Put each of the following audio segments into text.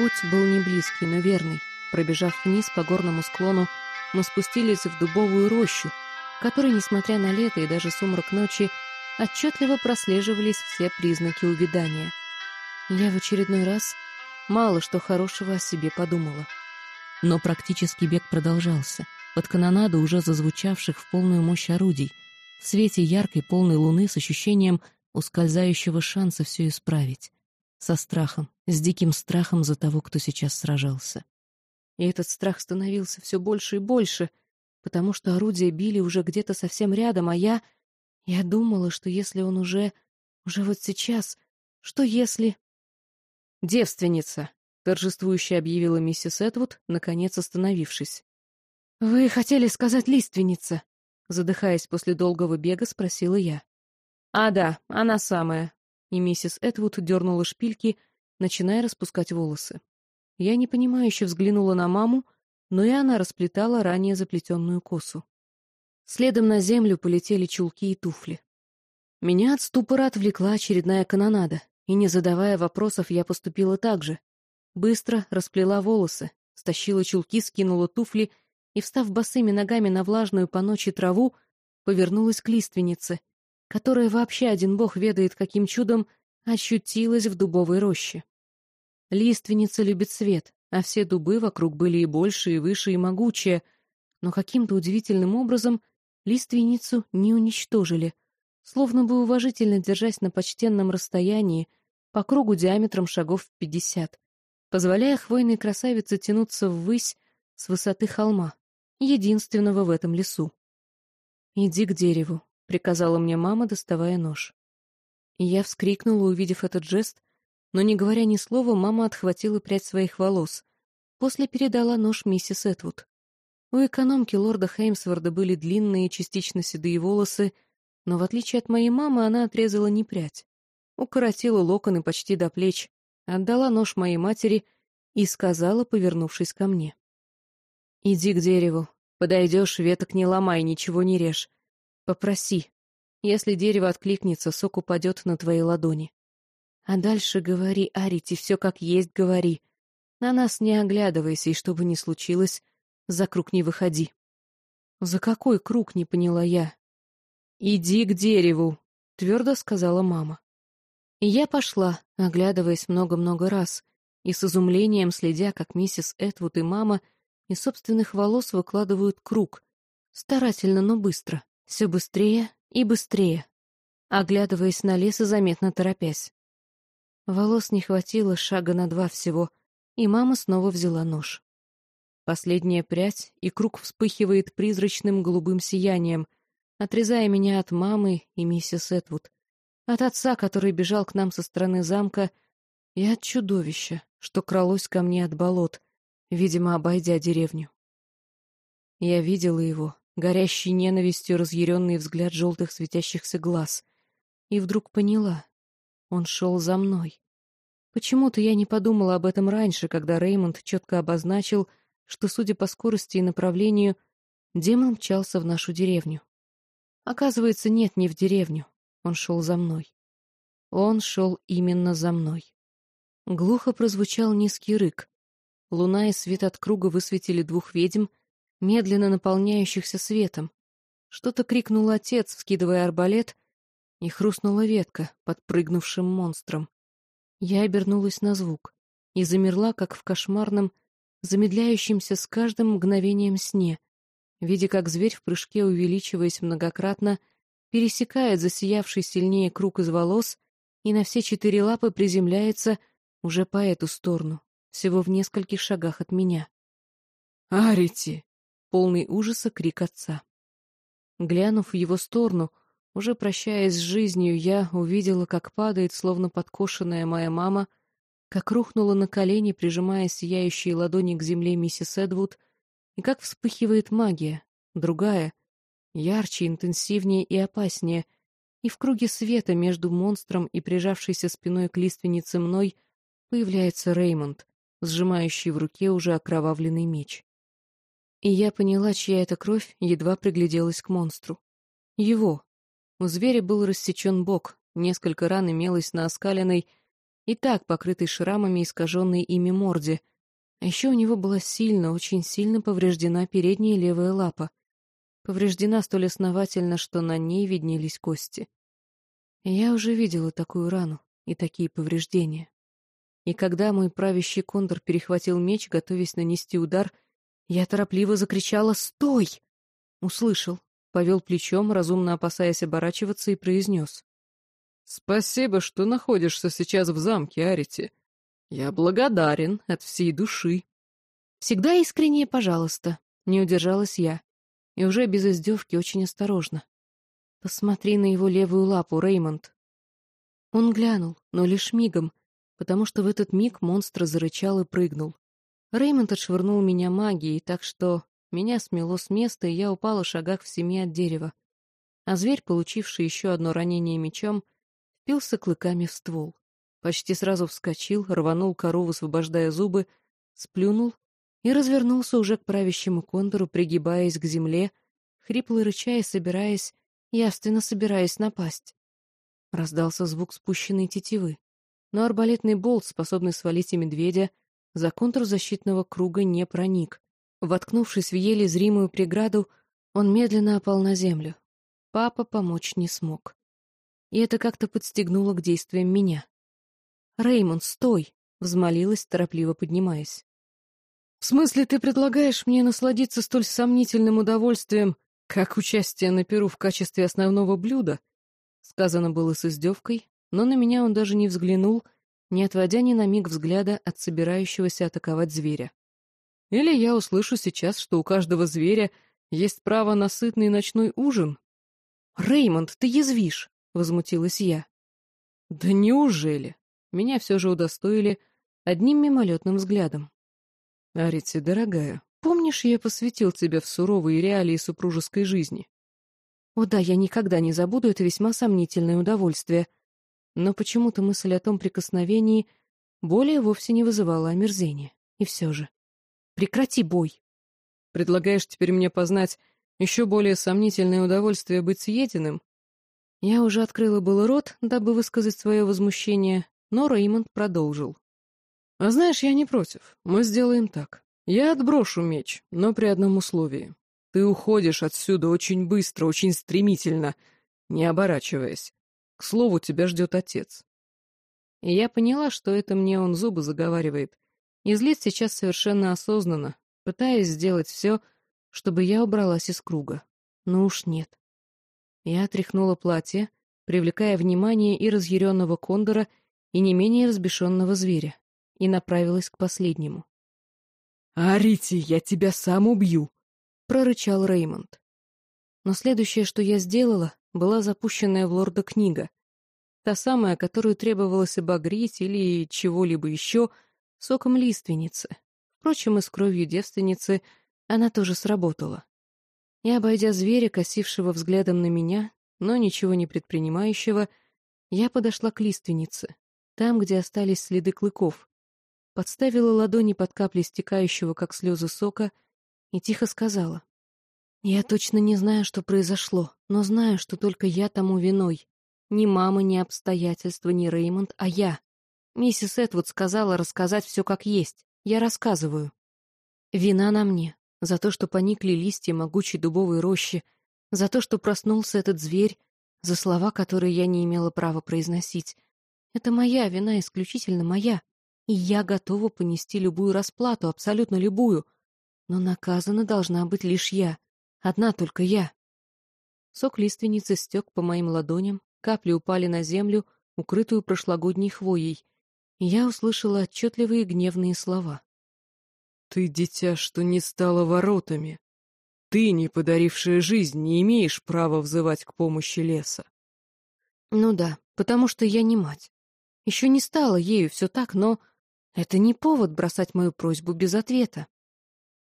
Путь был не близкий, но верный. Пробежав вниз по горному склону, мы спустились в дубовую рощу, в которой, несмотря на лето и даже сумрак ночи, отчетливо прослеживались все признаки увядания. Я в очередной раз мало что хорошего о себе подумала. Но практически бег продолжался, под канонаду уже зазвучавших в полную мощь орудий, в свете яркой полной луны с ощущением ускользающего шанса все исправить, со страхом, с диким страхом за того, кто сейчас сражался. И этот страх становился все больше и больше, потому что орудия били уже где-то совсем рядом, а я... Я думала, что если он уже... уже вот сейчас... Что если... «Девственница!» — торжествующе объявила миссис Эдвуд, наконец остановившись. «Вы хотели сказать лиственница?» Задыхаясь после долгого бега, спросила я. «А да, она самая». И миссис Эдвуд дернула шпильки, начиная распускать волосы. Я непонимающе взглянула на маму, но и она расплетала ранее заплетенную косу. Следом на землю полетели чулки и туфли. Меня от ступора отвлекла очередная канонада, и, не задавая вопросов, я поступила так же. Быстро расплела волосы, стащила чулки, скинула туфли и, встав босыми ногами на влажную по ночи траву, повернулась к лиственнице, которая вообще один бог ведает, каким чудом ощутилась в дубовой роще. Лиственница любит свет, а все дубы вокруг были и больше, и выше, и могучие, но каким-то удивительным образом лиственницу не уничтожили, словно бы уважительно держась на почтенном расстоянии, по кругу диаметром шагов в пятьдесят, позволяя хвойной красавице тянуться ввысь с высоты холма, единственного в этом лесу. «Иди к дереву», — приказала мне мама, доставая нож. Я вскрикнула, увидев этот жест, но, не говоря ни слова, мама отхватила прядь своих волос, после передала нож миссис Этвуд. У экономки лорда Хеймсворда были длинные, частично седые волосы, но, в отличие от моей мамы, она отрезала не прядь. Укоротила локоны почти до плеч, отдала нож моей матери и сказала, повернувшись ко мне. «Иди к дереву. Подойдешь, веток не ломай, ничего не режь. Попроси. Если дерево откликнется, сок упадет на твои ладони. А дальше говори, Арити, все как есть говори. На нас не оглядывайся, и что бы ни случилось, за круг не выходи. За какой круг, не поняла я. Иди к дереву, твердо сказала мама. И я пошла, оглядываясь много-много раз, и с изумлением следя, как миссис Этвуд и мама из собственных волос выкладывают круг. Старательно, но быстро. Все быстрее и быстрее. Оглядываясь на лес и заметно торопясь. Волос не хватило шага на два всего, и мама снова взяла нож. Последняя прядь, и круг вспыхивает призрачным голубым сиянием, отрезая меня от мамы и миссис Этвуд, от отца, который бежал к нам со стороны замка, и от чудовища, что кралось ко мне от болот, видимо, обойдя деревню. Я видела его, горящий ненавистью разъяренный взгляд желтых светящихся глаз, и вдруг поняла, он шел за мной. Почему-то я не подумала об этом раньше, когда Реймонд четко обозначил, что, судя по скорости и направлению, демон мчался в нашу деревню. Оказывается, нет, не в деревню. Он шел за мной. Он шел именно за мной. Глухо прозвучал низкий рык. Луна и свет от круга высветили двух ведьм, медленно наполняющихся светом. Что-то крикнул отец, вскидывая арбалет, и хрустнула ветка под прыгнувшим монстром. Я обернулась на звук и замерла, как в кошмарном, замедляющемся с каждым мгновением сне, видя, как зверь в прыжке, увеличиваясь многократно, пересекает засиявший сильнее круг из волос и на все четыре лапы приземляется уже по эту сторону, всего в нескольких шагах от меня. «Арити!» — полный ужаса крик отца. Глянув в его сторону, уже прощаясь с жизнью, я увидела, как падает, словно подкошенная моя мама, как рухнула на колени, прижимая сияющие ладони к земле миссис Эдвуд, и как вспыхивает магия, другая, ярче, интенсивнее и опаснее, и в круге света между монстром и прижавшейся спиной к лиственнице мной появляется Реймонд, сжимающий в руке уже окровавленный меч. И я поняла, чья это кровь, едва пригляделась к монстру. Его, у зверя был рассечен бок, несколько ран имелось на оскаленной, и так покрытой шрамами искаженной ими морде. А еще у него была сильно, очень сильно повреждена передняя левая лапа. Повреждена столь основательно, что на ней виднелись кости. Я уже видела такую рану и такие повреждения. И когда мой правящий кондор перехватил меч, готовясь нанести удар, я торопливо закричала «Стой!» Услышал, повел плечом, разумно опасаясь оборачиваться, и произнес. «Спасибо, что находишься сейчас в замке, Арити. Я благодарен от всей души». «Всегда искренне, пожалуйста», — не удержалась я. И уже без издевки очень осторожно. «Посмотри на его левую лапу, Реймонд». Он глянул, но лишь мигом, потому что в этот миг монстр зарычал и прыгнул. Реймонд отшвырнул меня магией, так что меня смело с места, и я упала в шагах в семи от дерева. А зверь, получивший еще одно ранение мечом, впился клыками в ствол. Почти сразу вскочил, рванул кору, высвобождая зубы, сплюнул и развернулся уже к правящему кондору, пригибаясь к земле, хрипло рыча и собираясь, явственно собираясь напасть. Раздался звук спущенной тетивы но арбалетный болт, способный свалить и медведя, за контур защитного круга не проник. Воткнувшись в еле зримую преграду, он медленно опал на землю. Папа помочь не смог. И это как-то подстегнуло к действиям меня. «Реймонд, стой!» — взмолилась, торопливо поднимаясь. «В смысле, ты предлагаешь мне насладиться столь сомнительным удовольствием, как участие на перу в качестве основного блюда?» Сказано было с издевкой, но на меня он даже не взглянул, не отводя ни на миг взгляда от собирающегося атаковать зверя. Или я услышу сейчас, что у каждого зверя есть право на сытный ночной ужин? «Реймонд, ты язвишь!» — возмутилась я. «Да неужели?» Меня все же удостоили одним мимолетным взглядом. «Арити, дорогая, помнишь, я посвятил тебя в суровые реалии супружеской жизни?» «О да, я никогда не забуду это весьма сомнительное удовольствие», но почему-то мысль о том прикосновении более вовсе не вызывала омерзения. И все же. Прекрати бой. Предлагаешь теперь мне познать еще более сомнительное удовольствие быть съеденным? Я уже открыла было рот, дабы высказать свое возмущение, но Реймонд продолжил. «А знаешь, я не против. Мы сделаем так. Я отброшу меч, но при одном условии. Ты уходишь отсюда очень быстро, очень стремительно, не оборачиваясь. К слову, тебя ждет отец. И я поняла, что это мне он зубы заговаривает. И злит сейчас совершенно осознанно, пытаясь сделать все, чтобы я убралась из круга. Но уж нет. Я отряхнула платье, привлекая внимание и разъяренного кондора, и не менее разбешенного зверя, и направилась к последнему. «Арити, я тебя сам убью!» — прорычал Реймонд. Но следующее, что я сделала, была запущенная в лорда книга. Та самая, которую требовалось обогреть или чего-либо еще соком лиственницы. Впрочем, и с кровью девственницы она тоже сработала. И, обойдя зверя, косившего взглядом на меня, но ничего не предпринимающего, я подошла к лиственнице, там, где остались следы клыков, подставила ладони под капли стекающего, как слезы сока, и тихо сказала. Я точно не знаю, что произошло, но знаю, что только я тому виной. Ни мама, ни обстоятельства, ни Реймонд, а я. Миссис Этвуд сказала рассказать все как есть. Я рассказываю. Вина на мне. За то, что поникли листья могучей дубовой рощи, за то, что проснулся этот зверь, за слова, которые я не имела права произносить. Это моя вина, исключительно моя. И я готова понести любую расплату, абсолютно любую. Но наказана должна быть лишь я. Одна только я. Сок лиственницы стек по моим ладоням, капли упали на землю, укрытую прошлогодней хвоей, и я услышала отчетливые гневные слова. «Ты, дитя, что не стало воротами. Ты, не подарившая жизнь, не имеешь права взывать к помощи леса». «Ну да, потому что я не мать. Еще не стала ею, все так, но это не повод бросать мою просьбу без ответа.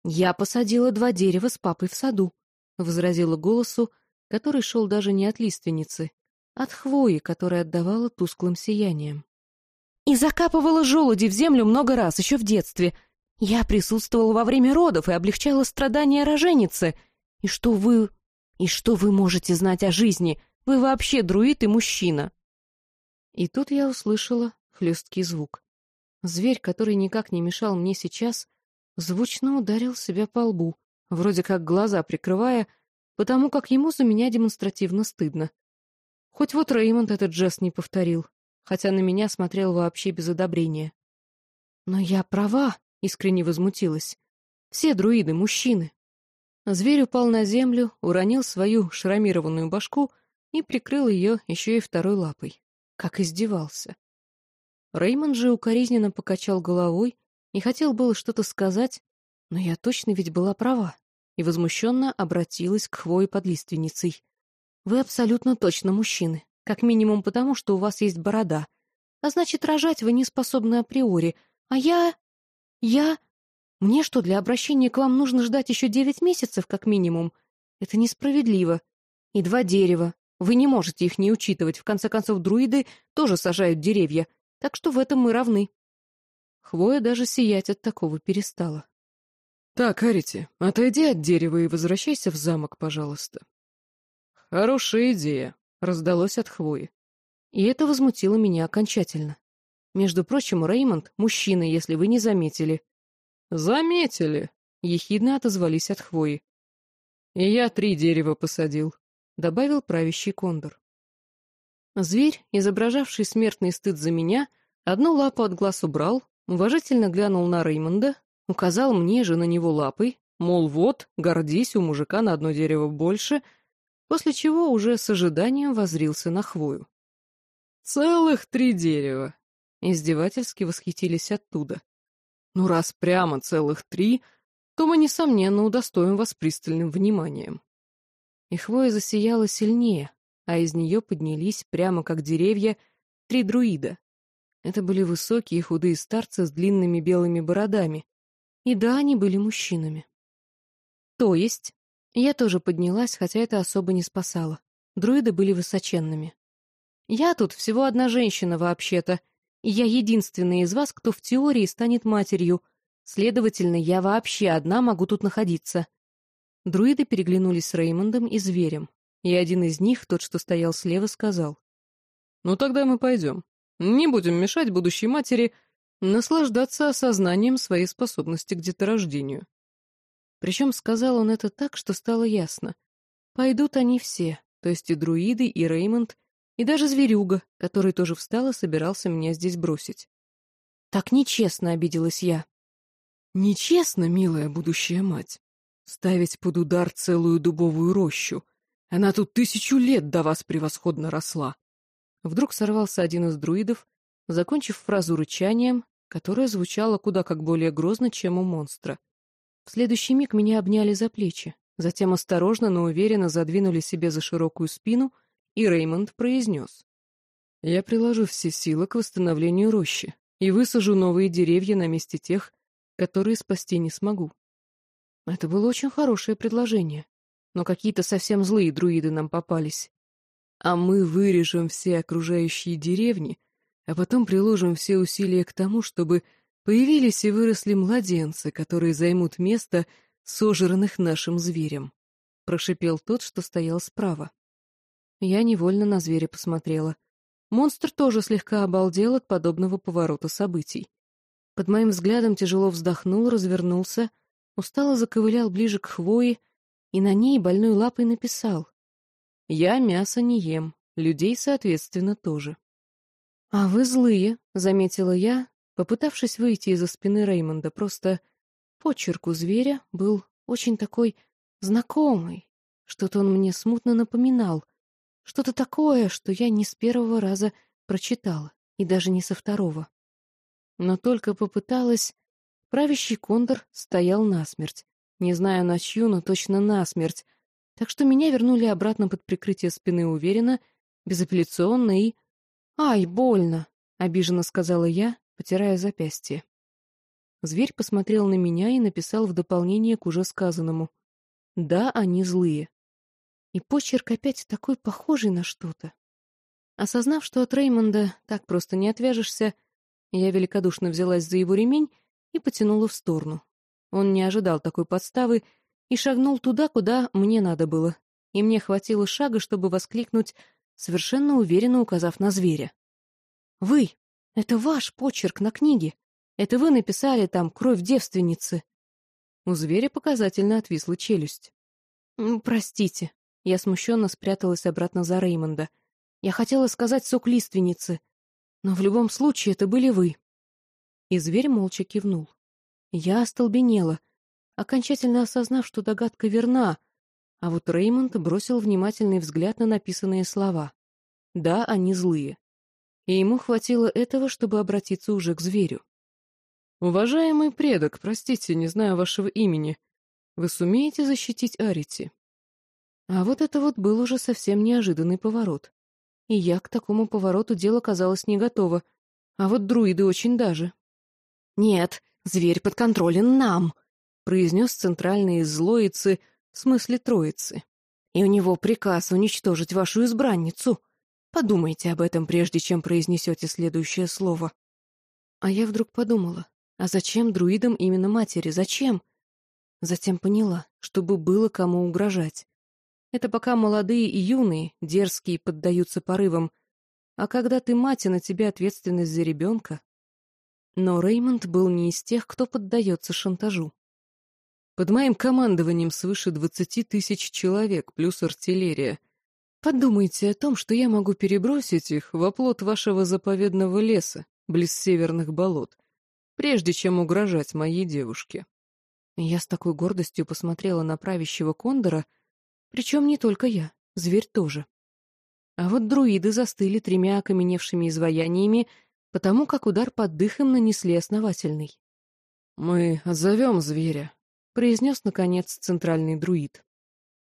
Я посадила два дерева с папой в саду. — возразила голосу, который шел даже не от лиственницы, от хвои, которая отдавала тусклым сиянием. «И закапывала желуди в землю много раз, еще в детстве. Я присутствовала во время родов и облегчала страдания роженицы. И что вы... И что вы можете знать о жизни? Вы вообще друид и мужчина!» И тут я услышала хлесткий звук. Зверь, который никак не мешал мне сейчас, звучно ударил себя по лбу, вроде как глаза прикрывая, потому как ему за меня демонстративно стыдно. Хоть вот Реймонд этот жест не повторил, хотя на меня смотрел вообще без одобрения. «Но я права», — искренне возмутилась. «Все друиды — мужчины». Зверь упал на землю, уронил свою шрамированную башку и прикрыл ее еще и второй лапой. Как издевался. Реймонд же укоризненно покачал головой и хотел было что-то сказать, но я точно ведь была права и возмущенно обратилась к хвое под лиственницей. «Вы абсолютно точно мужчины, как минимум потому, что у вас есть борода. А значит, рожать вы не способны априори. А я... я... Мне что, для обращения к вам нужно ждать еще девять месяцев, как минимум? Это несправедливо. И два дерева. Вы не можете их не учитывать. В конце концов, друиды тоже сажают деревья. Так что в этом мы равны». Хвоя даже сиять от такого перестала. «Так, Арити, отойди от дерева и возвращайся в замок, пожалуйста». «Хорошая идея», — раздалось от хвои. И это возмутило меня окончательно. Между прочим, Реймонд — мужчина, если вы не заметили. «Заметили», — ехидно отозвались от хвои. «И я три дерева посадил», — добавил правящий кондор. Зверь, изображавший смертный стыд за меня, одну лапу от глаз убрал, уважительно глянул на Реймонда, Указал мне же на него лапой, мол, вот, гордись, у мужика на одно дерево больше, после чего уже с ожиданием возрился на хвою. «Целых три дерева!» Издевательски восхитились оттуда. «Ну, раз прямо целых три, то мы, несомненно, удостоим вас пристальным вниманием». И хвоя засияла сильнее, а из нее поднялись, прямо как деревья, три друида. Это были высокие худые старцы с длинными белыми бородами, и да, они были мужчинами. То есть, я тоже поднялась, хотя это особо не спасало. Друиды были высоченными. Я тут всего одна женщина вообще-то, я единственная из вас, кто в теории станет матерью. Следовательно, я вообще одна могу тут находиться. Друиды переглянулись с Реймондом и Зверем, и один из них, тот, что стоял слева, сказал. «Ну тогда мы пойдем. Не будем мешать будущей матери наслаждаться осознанием своей способности к деторождению. Причем сказал он это так, что стало ясно. Пойдут они все, то есть и друиды, и Реймонд, и даже зверюга, который тоже встал и собирался меня здесь бросить. Так нечестно обиделась я. Нечестно, милая будущая мать, ставить под удар целую дубовую рощу. Она тут тысячу лет до вас превосходно росла. Вдруг сорвался один из друидов, закончив фразу рычанием, которое звучало куда как более грозно, чем у монстра. В следующий миг меня обняли за плечи, затем осторожно, но уверенно задвинули себе за широкую спину, и Реймонд произнес. «Я приложу все силы к восстановлению рощи и высажу новые деревья на месте тех, которые спасти не смогу». Это было очень хорошее предложение, но какие-то совсем злые друиды нам попались. А мы вырежем все окружающие деревни — а потом приложим все усилия к тому, чтобы появились и выросли младенцы, которые займут место сожранных нашим зверем», — прошипел тот, что стоял справа. Я невольно на зверя посмотрела. Монстр тоже слегка обалдел от подобного поворота событий. Под моим взглядом тяжело вздохнул, развернулся, устало заковылял ближе к хвое и на ней больной лапой написал «Я мясо не ем, людей, соответственно, тоже». «А вы злые», — заметила я, попытавшись выйти из-за спины Реймонда. Просто почерк у зверя был очень такой знакомый. Что-то он мне смутно напоминал. Что-то такое, что я не с первого раза прочитала, и даже не со второго. Но только попыталась... Правящий кондор стоял насмерть. Не знаю на чью, но точно насмерть. Так что меня вернули обратно под прикрытие спины уверенно, безапелляционно и «Ай, больно!» — обиженно сказала я, потирая запястье. Зверь посмотрел на меня и написал в дополнение к уже сказанному. «Да, они злые». И почерк опять такой похожий на что-то. Осознав, что от Реймонда так просто не отвяжешься, я великодушно взялась за его ремень и потянула в сторону. Он не ожидал такой подставы и шагнул туда, куда мне надо было, и мне хватило шага, чтобы воскликнуть совершенно уверенно указав на зверя. «Вы! Это ваш почерк на книге. Это вы написали там «Кровь девственницы». У зверя показательно отвисла челюсть. «Простите». Я смущенно спряталась обратно за Реймонда. Я хотела сказать «сок лиственницы». Но в любом случае это были вы. И зверь молча кивнул. Я остолбенела, окончательно осознав, что догадка верна, а вот Реймонд бросил внимательный взгляд на написанные слова. Да, они злые. И ему хватило этого, чтобы обратиться уже к зверю. «Уважаемый предок, простите, не знаю вашего имени. Вы сумеете защитить Арити?» А вот это вот был уже совсем неожиданный поворот. И я к такому повороту дело казалось не готова, а вот друиды очень даже. «Нет, зверь подконтролен нам», — произнес центральный из злоицы, в смысле троицы. «И у него приказ уничтожить вашу избранницу. Подумайте об этом, прежде чем произнесете следующее слово». А я вдруг подумала, а зачем друидам именно матери, зачем? Затем поняла, чтобы было кому угрожать. Это пока молодые и юные, дерзкие, поддаются порывам. А когда ты мать, и на тебе ответственность за ребенка... Но Реймонд был не из тех, кто поддается шантажу. Под моим командованием свыше двадцати тысяч человек, плюс артиллерия. Подумайте о том, что я могу перебросить их в оплот вашего заповедного леса, близ северных болот, прежде чем угрожать моей девушке. Я с такой гордостью посмотрела на правящего кондора, причем не только я, зверь тоже. А вот друиды застыли тремя окаменевшими изваяниями, потому как удар под дыхом нанесли основательный. «Мы отзовем зверя», — произнес, наконец, центральный друид.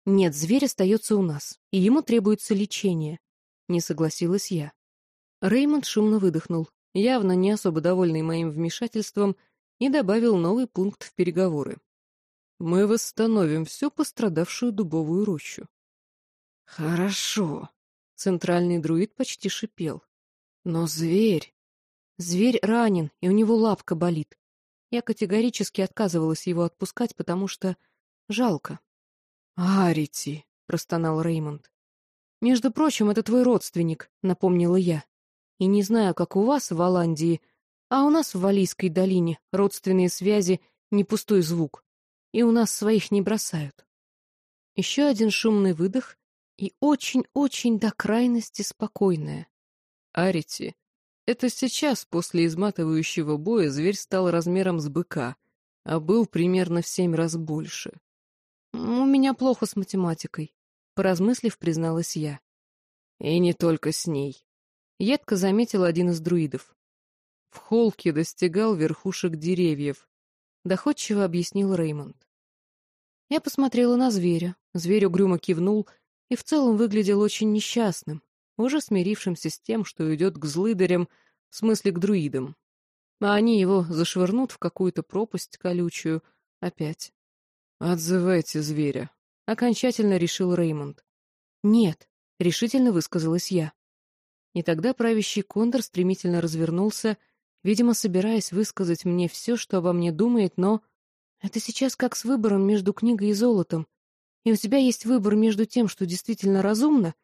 «Нет, зверь остается у нас, и ему требуется лечение», — не согласилась я. Реймонд шумно выдохнул, явно не особо довольный моим вмешательством, и добавил новый пункт в переговоры. Мы восстановим всю пострадавшую дубовую рощу. Хорошо. Центральный друид почти шипел. Но зверь... Зверь ранен, и у него лапка болит. Я категорически отказывалась его отпускать, потому что жалко. «Арити», — простонал Реймонд. «Между прочим, это твой родственник», — напомнила я. «И не знаю, как у вас в Голландии, а у нас в Валийской долине родственные связи — не пустой звук и у нас своих не бросают. Еще один шумный выдох и очень-очень до крайности спокойная. Арити, это сейчас, после изматывающего боя, зверь стал размером с быка, а был примерно в семь раз больше. «У меня плохо с математикой», — поразмыслив, призналась я. И не только с ней. Едко заметил один из друидов. В холке достигал верхушек деревьев, доходчиво объяснил Реймонд. Я посмотрела на зверя. Зверь угрюмо кивнул и в целом выглядел очень несчастным, уже смирившимся с тем, что идет к злыдарям, в смысле к друидам. А они его зашвырнут в какую-то пропасть колючую опять. «Отзывайте зверя», — окончательно решил Реймонд. «Нет», — решительно высказалась я. И тогда правящий кондор стремительно развернулся, видимо, собираясь высказать мне все, что обо мне думает, но это сейчас как с выбором между книгой и золотом. И у тебя есть выбор между тем, что действительно разумно,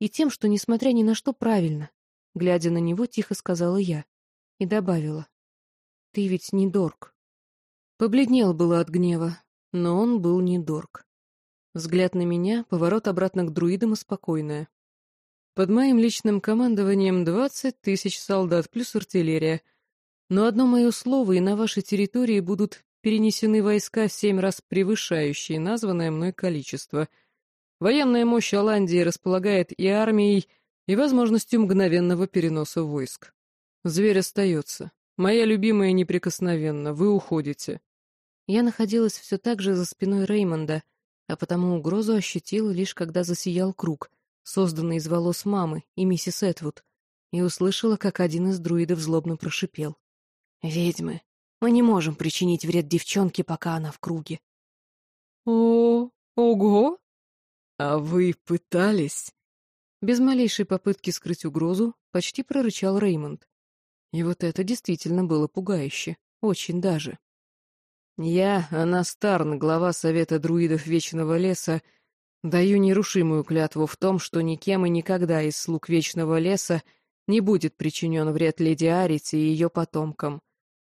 и тем, что, несмотря ни на что, правильно. Глядя на него, тихо сказала я. И добавила. Ты ведь не Дорг. Побледнел было от гнева, но он был не Дорг. Взгляд на меня, поворот обратно к друидам и спокойное. Под моим личным командованием двадцать тысяч солдат плюс артиллерия. Но одно мое слово, и на вашей территории будут перенесены войска семь раз превышающие названное мной количество. Военная мощь Оландии располагает и армией, и возможностью мгновенного переноса войск. Зверь остается. Моя любимая неприкосновенна, вы уходите. Я находилась все так же за спиной Реймонда, а потому угрозу ощутила лишь когда засиял круг, созданный из волос мамы и миссис Этвуд, и услышала, как один из друидов злобно прошипел. «Ведьмы! Мы не можем причинить вред девчонке, пока она в круге. О, ого! А вы пытались? Без малейшей попытки скрыть угрозу, почти прорычал Реймонд. И вот это действительно было пугающе, очень даже. Я, Анастарн, глава Совета Друидов Вечного Леса, даю нерушимую клятву в том, что никем и никогда из слуг Вечного Леса не будет причинен вред леди Арите и ее потомкам.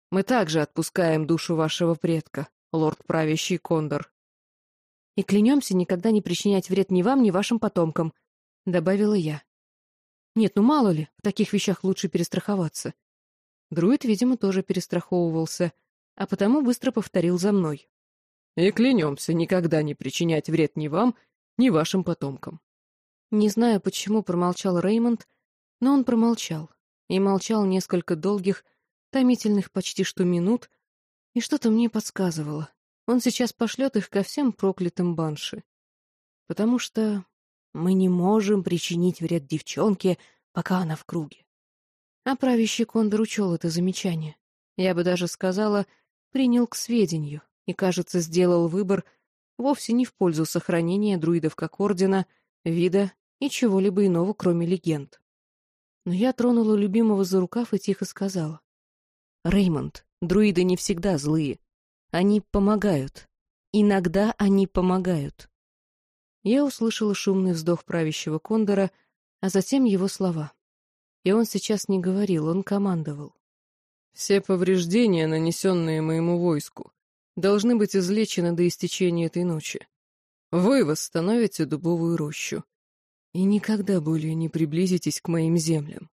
Мы также отпускаем душу вашего предка, лорд правящий Кондор. И клянемся никогда не причинять вред ни вам, ни вашим потомкам, — добавила я. Нет, ну мало ли, в таких вещах лучше перестраховаться. Друид, видимо, тоже перестраховывался, а потому быстро повторил за мной. И клянемся никогда не причинять вред ни вам, ни вашим потомкам. Не знаю, почему промолчал Реймонд, но он промолчал. И молчал несколько долгих, томительных почти что минут, и что-то мне подсказывало. Он сейчас пошлет их ко всем проклятым банши. Потому что мы не можем причинить вред девчонке, пока она в круге. А правящий кондор учел это замечание. Я бы даже сказала, принял к сведению и, кажется, сделал выбор вовсе не в пользу сохранения друидов как ордена, вида и чего-либо иного, кроме легенд. Но я тронула любимого за рукав и тихо сказала. «Реймонд, друиды не всегда злые. Они помогают. Иногда они помогают». Я услышала шумный вздох правящего кондора, а затем его слова. И он сейчас не говорил, он командовал. «Все повреждения, нанесенные моему войску, должны быть излечены до истечения этой ночи. Вы восстановите дубовую рощу и никогда более не приблизитесь к моим землям.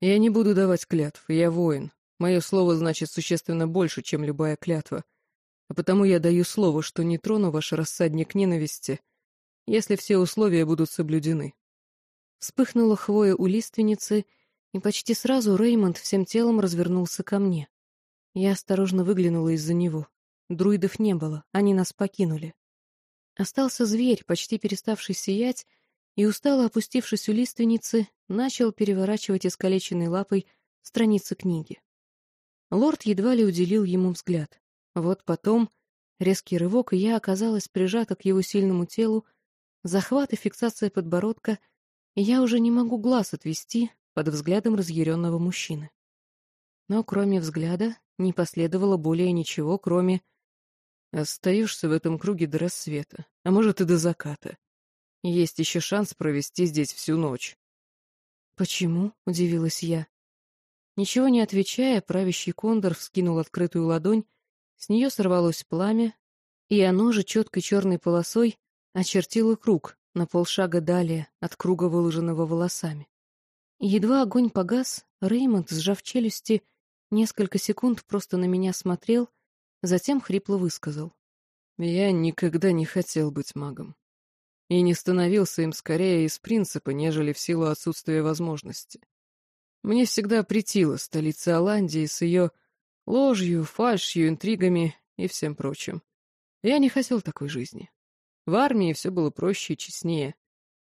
Я не буду давать клятв, я воин. Мое слово значит существенно больше, чем любая клятва. А потому я даю слово, что не трону ваш рассадник ненависти, если все условия будут соблюдены. Вспыхнула хвоя у лиственницы, и почти сразу Реймонд всем телом развернулся ко мне. Я осторожно выглянула из-за него. Друидов не было, они нас покинули. Остался зверь, почти переставший сиять, и, устало опустившись у лиственницы, начал переворачивать искалеченной лапой страницы книги. Лорд едва ли уделил ему взгляд. Вот потом резкий рывок, и я оказалась прижата к его сильному телу, захват и фиксация подбородка, и я уже не могу глаз отвести под взглядом разъяренного мужчины. Но кроме взгляда не последовало более ничего, кроме «Остаешься в этом круге до рассвета, а может и до заката. Есть еще шанс провести здесь всю ночь». «Почему?» — удивилась я. Ничего не отвечая, правящий кондор вскинул открытую ладонь, с нее сорвалось пламя, и оно же четкой черной полосой очертило круг на полшага далее от круга, выложенного волосами. Едва огонь погас, Реймонд, сжав челюсти, несколько секунд просто на меня смотрел, затем хрипло высказал. «Я никогда не хотел быть магом и не становился им скорее из принципа, нежели в силу отсутствия возможности. Мне всегда претила столица Оландии с ее ложью, фальшью, интригами и всем прочим. Я не хотел такой жизни. В армии все было проще и честнее.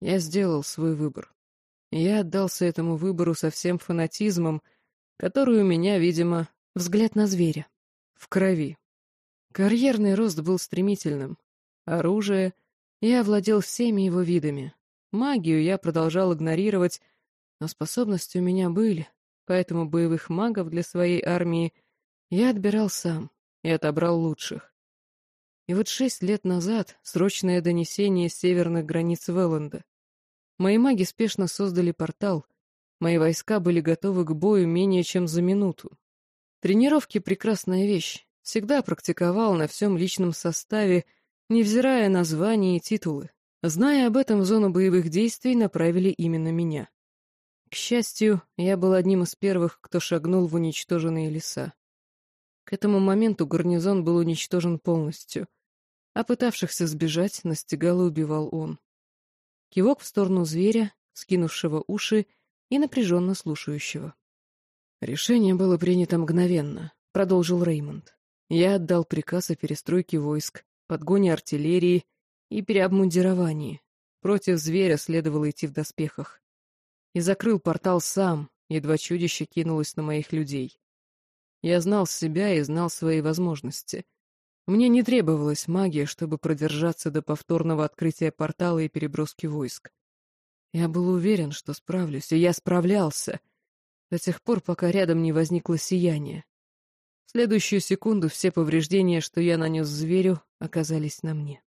Я сделал свой выбор. Я отдался этому выбору со всем фанатизмом, который у меня, видимо, взгляд на зверя, в крови. Карьерный рост был стремительным. Оружие — я овладел всеми его видами. Магию я продолжал игнорировать, но способности у меня были, поэтому боевых магов для своей армии я отбирал сам и отобрал лучших. И вот шесть лет назад срочное донесение с северных границ Велланда. Мои маги спешно создали портал, мои войска были готовы к бою менее чем за минуту. Тренировки — прекрасная вещь, всегда практиковал на всем личном составе — невзирая на звания и титулы. Зная об этом, в зону боевых действий направили именно меня. К счастью, я был одним из первых, кто шагнул в уничтоженные леса. К этому моменту гарнизон был уничтожен полностью, а пытавшихся сбежать настигал и убивал он. Кивок в сторону зверя, скинувшего уши и напряженно слушающего. «Решение было принято мгновенно», — продолжил Реймонд. «Я отдал приказ о перестройке войск, подгоне артиллерии и переобмундировании. Против зверя следовало идти в доспехах. И закрыл портал сам, едва чудище кинулось на моих людей. Я знал себя и знал свои возможности. Мне не требовалась магия, чтобы продержаться до повторного открытия портала и переброски войск. Я был уверен, что справлюсь, и я справлялся, до тех пор, пока рядом не возникло сияние. В следующую секунду все повреждения, что я нанес зверю, оказались на мне.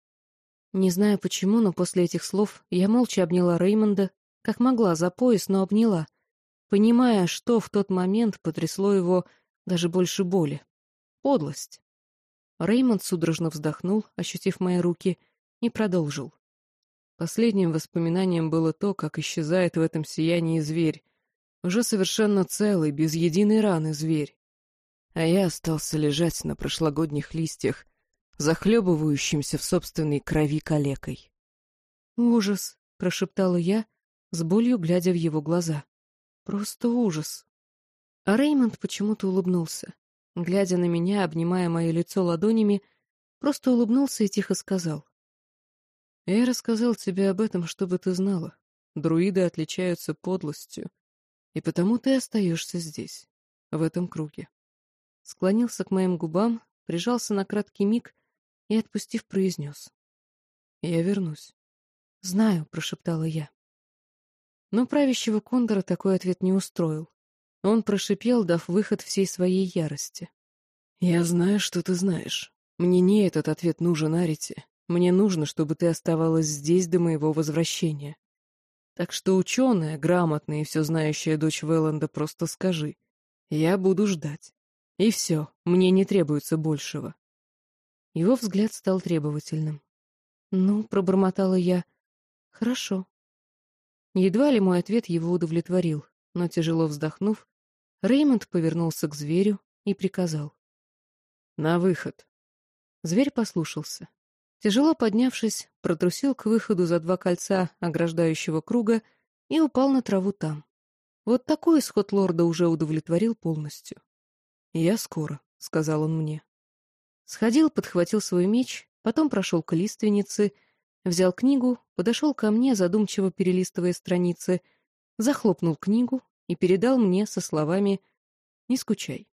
Не знаю почему, но после этих слов я молча обняла Реймонда, как могла, за пояс, но обняла. понимая, что в тот момент потрясло его даже больше боли. Подлость. Реймонд судорожно вздохнул, ощутив мои руки, и продолжил. Последним воспоминанием было то, как исчезает в этом сиянии зверь. Уже совершенно целый, без единой раны зверь. А я остался лежать на прошлогодних листьях, захлебывающимся в собственной крови калекой. «Ужас!» — прошептала я, с болью глядя в его глаза. «Просто ужас!» А Реймонд почему-то улыбнулся. Глядя на меня, обнимая мое лицо ладонями, просто улыбнулся и тихо сказал. «Я рассказал тебе об этом, чтобы ты знала. Друиды отличаются подлостью, и потому ты остаешься здесь, в этом круге». Склонился к моим губам, прижался на краткий миг и, отпустив, произнес. «Я вернусь». «Знаю», — прошептала я. Но правящего кондора такой ответ не устроил. Он прошипел, дав выход всей своей ярости. «Я знаю, что ты знаешь. Мне не этот ответ нужен, Арити. Мне нужно, чтобы ты оставалась здесь до моего возвращения. Так что ученая, грамотная и все знающая дочь Велланда, просто скажи. Я буду ждать. И все, мне не требуется большего». Его взгляд стал требовательным. «Ну», — пробормотала я, — «хорошо». Едва ли мой ответ его удовлетворил, но, тяжело вздохнув, Реймонд повернулся к зверю и приказал. «На выход». Зверь послушался. Тяжело поднявшись, протрусил к выходу за два кольца ограждающего круга и упал на траву там. Вот такой исход лорда уже удовлетворил полностью. «Я скоро», — сказал он мне. Сходил, подхватил свой меч, потом прошел к лиственнице, взял книгу, подошел ко мне, задумчиво перелистывая страницы, захлопнул книгу и передал мне со словами «Не скучай».